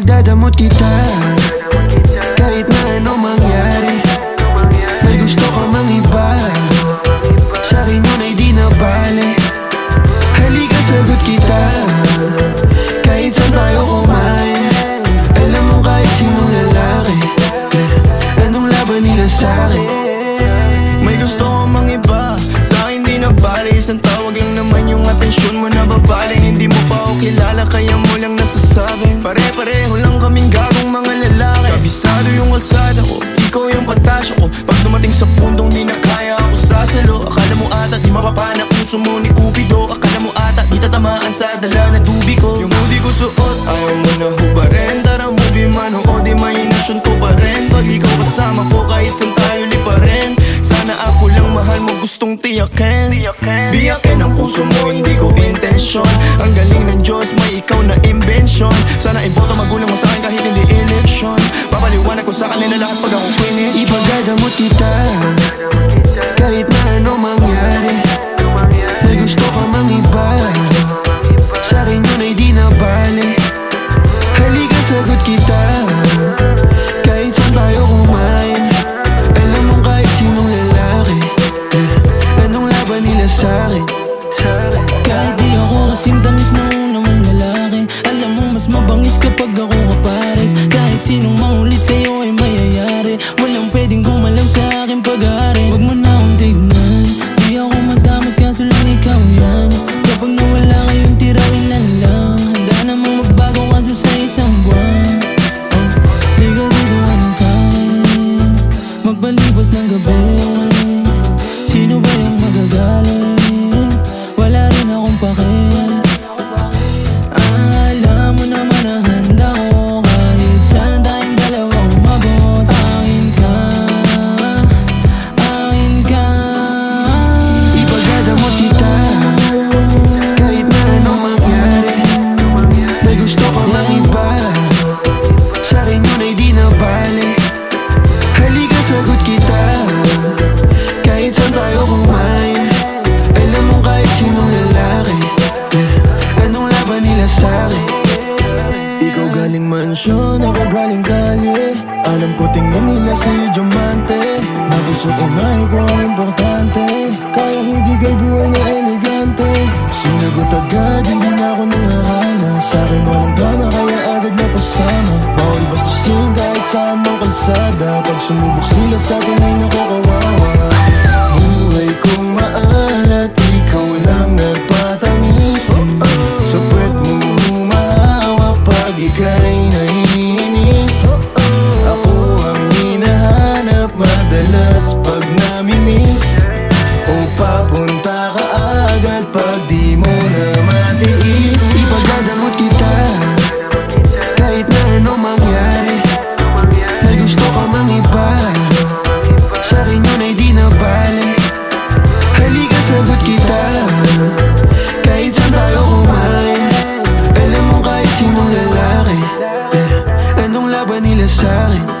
Ipagdadamot kita. Kahit na ano mangyari May gusto ka mang iba. Sa'kin yun ay di na bale Halika sagot kita. Kahit saan tayo kumain Alam mo kahit sinong lalaki yeah. Anong laban nila sa'kin Isang tawag lang naman yung atensyon mo na babaling Hindi mo pa ako kilala Kaya mo lang nasasabing Pare-pareho lang kaming gagong mga lalaki. Kabisado yung kalsada ko Ikaw yung patasyo ko. Pag dumating sa pundong di na kaya ako sasalo. Akala mo ata di mapapana puso mo ni Cupido. Akala mo ata di tatamaan sa dala na tubi ko. Yung hoodie ko suot Ayaw mo na hubarin. Tara movie man o di imahinasyon ko pa rin. Pag ikaw kasama ko kahit saan tayo lipa rin Sana ako lang mahal mo gustong tiyakin. Biyakin ang puso mo hindi ko intensyon. Ang galing ng Diyos may ikaw na invention. Sana iboto magulang mo sa akin kahit hindi election. Papaliwanag ko sa kanila lahat pag ako finish. Ipagdadamot kita Magpalibas ng gabi Sino ba yung magagaling? Galing mansyon, ako galing kalye. Alam ko tingin nila si Diamante. Na puso't imay ko ang importante. Kayang ibigay buhay na elegante. Sinagot agad, hindi na ako nangahana. Sa'kin walang drama, kaya agad na pasama. Bawal bastusin kahit saan mang kalsada. Pag sumubok sila sa'tin ay nakakawawa بني للشاغل